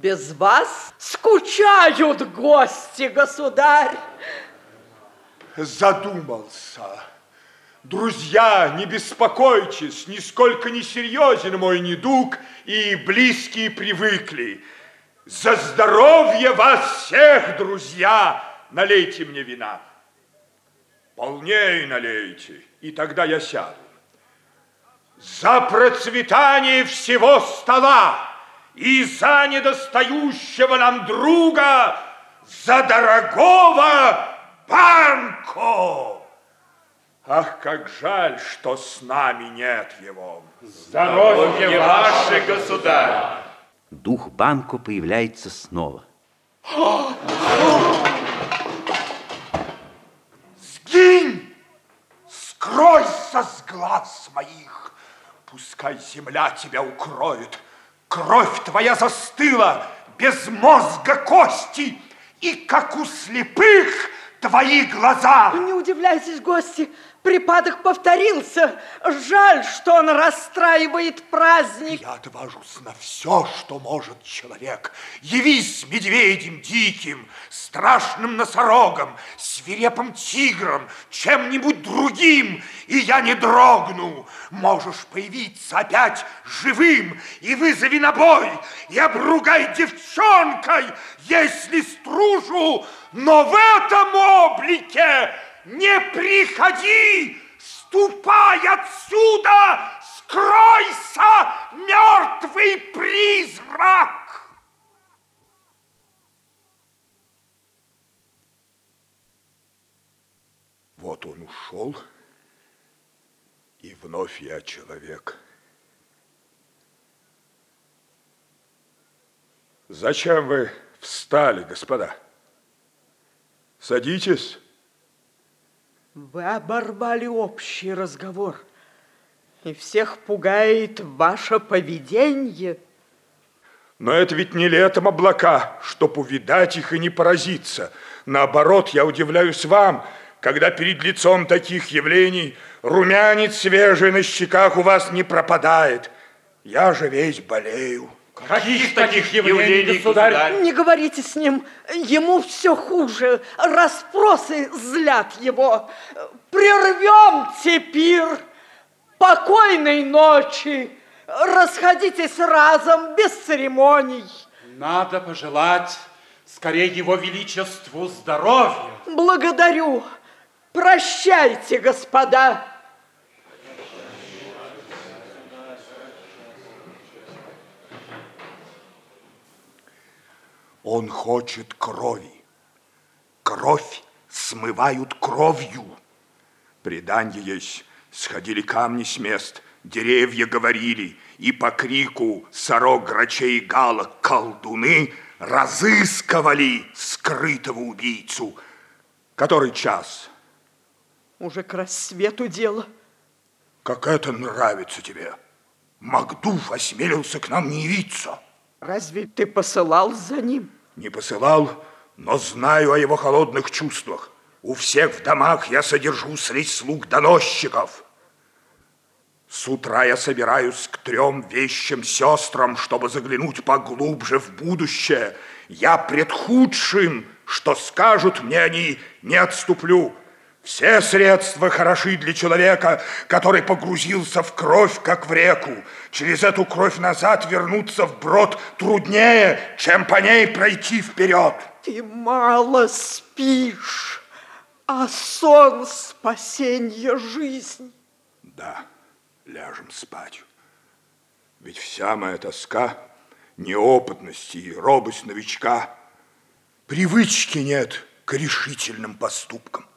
Без вас скучают гости, государь. Задумался. Друзья, не беспокойтесь, нисколько не серьезен мой недуг, и близкие привыкли. За здоровье вас всех, друзья, налейте мне вина. Полней налейте, и тогда я сяду. За процветание всего стола и за недостающего нам друга, за дорогого Банко! Ах, как жаль, что с нами нет его. Здоровье ваше, государь! Дух Банко появляется снова. Сгинь! Скройся с глаз моих! Пускай земля тебя укроет. Кровь твоя застыла, без мозга кости, и как у слепых твои глаза. Не удивляйтесь, гости, припадок повторился. Жаль, что он расстраивает праздник. Я отважусь на все, что может человек. Явись медведем диким, страшным носорогом, свирепым тигром, чем-нибудь другим, и я не дрогну. Можешь появиться опять живым. И вызови на бой, и обругай девчонкой, если стружу, но в этом облике не приходи, ступай отсюда, скройся, мертвый призрак. Вот он ушел, и вновь я человек. Зачем вы встали, господа? Садитесь. Вы оборвали общий разговор, и всех пугает ваше поведение. Но это ведь не летом облака, чтоб увидать их и не поразиться. Наоборот, я удивляюсь вам, когда перед лицом таких явлений румянец свежий на щеках у вас не пропадает. Я же весь болею. Каких таких явлений, государь? Не говорите с ним, ему все хуже. Распросы злят его. Прервемте пир. Покойной ночи. Расходитесь разом, без церемоний. Надо пожелать скорее его величеству здоровья. Благодарю. Прощайте, господа. Он хочет крови. Кровь смывают кровью. Преданье есть. Сходили камни с мест, деревья говорили, и по крику сорок, грачей галок колдуны разыскивали скрытого убийцу. Который час? Уже к рассвету дело. Как это нравится тебе? Макдув осмелился к нам не явиться. Разве ты посылал за ним? Не посылал, но знаю о его холодных чувствах. У всех в домах я содержу средь слуг доносчиков. С утра я собираюсь к трем вещим сестрам, чтобы заглянуть поглубже в будущее. Я пред худшим, что скажут мне они, не отступлю. Все средства хороши для человека, который погрузился в кровь, как в реку. Через эту кровь назад вернуться в брод труднее, чем по ней пройти вперед. Ты мало спишь, а сон спасенье жизни. Да, ляжем спать. Ведь вся моя тоска, неопытность и робость новичка, привычки нет к решительным поступкам.